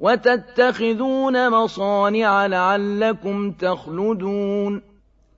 وَتَتَّخِذُونَ مَصَانِعَ لَعَلَّكُمْ تَخْلُدُونَ